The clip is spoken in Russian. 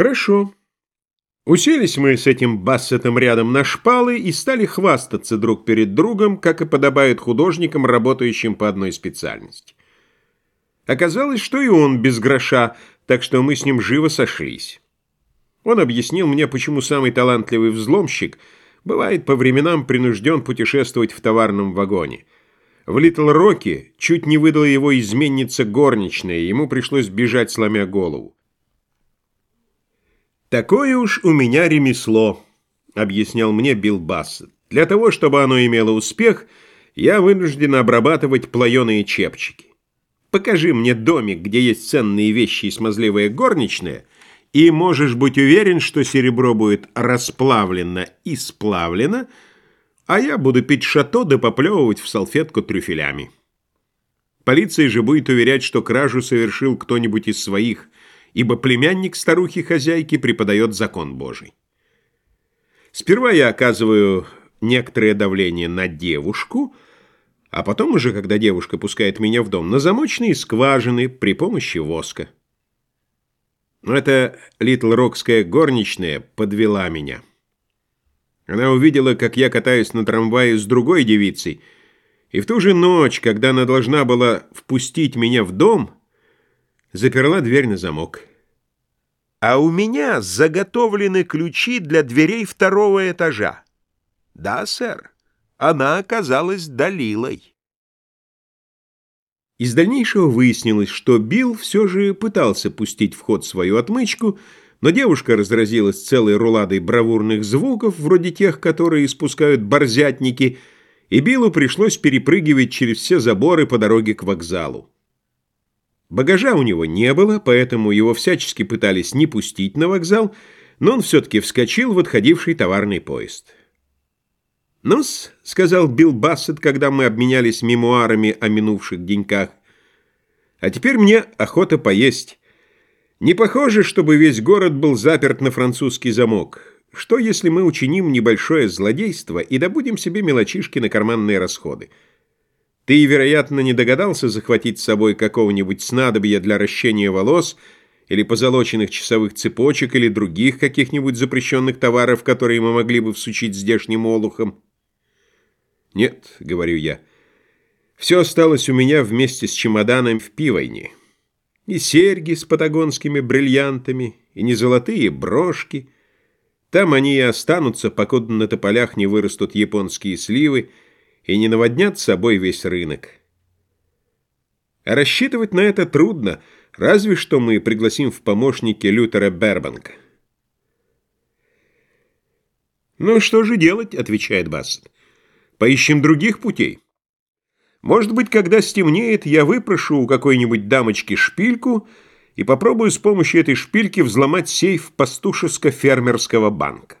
Хорошо. Уселись мы с этим Бассетом рядом на шпалы и стали хвастаться друг перед другом, как и подобает художникам, работающим по одной специальности. Оказалось, что и он без гроша, так что мы с ним живо сошлись. Он объяснил мне, почему самый талантливый взломщик бывает по временам принужден путешествовать в товарном вагоне. В Литл-Роке чуть не выдала его изменница горничная, ему пришлось бежать, сломя голову. «Такое уж у меня ремесло», — объяснял мне Билл Бассет. «Для того, чтобы оно имело успех, я вынужден обрабатывать плаеные чепчики. Покажи мне домик, где есть ценные вещи и смазливая горничная, и можешь быть уверен, что серебро будет расплавлено и сплавлено, а я буду пить шато да поплевывать в салфетку трюфелями. Полиция же будет уверять, что кражу совершил кто-нибудь из своих – ибо племянник старухи-хозяйки преподает закон Божий. Сперва я оказываю некоторое давление на девушку, а потом уже, когда девушка пускает меня в дом, на замочные скважины при помощи воска. Но эта литл-рокская горничная подвела меня. Она увидела, как я катаюсь на трамвае с другой девицей, и в ту же ночь, когда она должна была впустить меня в дом, заперла дверь на замок. А у меня заготовлены ключи для дверей второго этажа. Да, сэр, она оказалась Далилой. Из дальнейшего выяснилось, что Билл все же пытался пустить в ход свою отмычку, но девушка разразилась целой руладой бравурных звуков, вроде тех, которые испускают борзятники, и Биллу пришлось перепрыгивать через все заборы по дороге к вокзалу. Багажа у него не было, поэтому его всячески пытались не пустить на вокзал, но он все-таки вскочил в отходивший товарный поезд. «Ну-с», — сказал Билл Бассет, когда мы обменялись мемуарами о минувших деньках, «а теперь мне охота поесть. Не похоже, чтобы весь город был заперт на французский замок. Что, если мы учиним небольшое злодейство и добудем себе мелочишки на карманные расходы?» Ты, вероятно, не догадался захватить с собой какого-нибудь снадобья для ращения волос или позолоченных часовых цепочек или других каких-нибудь запрещенных товаров, которые мы могли бы всучить здешним олухам? Нет, — говорю я, — все осталось у меня вместе с чемоданом в пивойне. И серьги с патагонскими бриллиантами, и не золотые брошки. Там они и останутся, покуда на тополях не вырастут японские сливы, и не наводнят собой весь рынок. А рассчитывать на это трудно, разве что мы пригласим в помощники Лютера Бербанка. «Ну что же делать?» — отвечает Бассет. «Поищем других путей. Может быть, когда стемнеет, я выпрошу у какой-нибудь дамочки шпильку и попробую с помощью этой шпильки взломать сейф пастушеско-фермерского банка.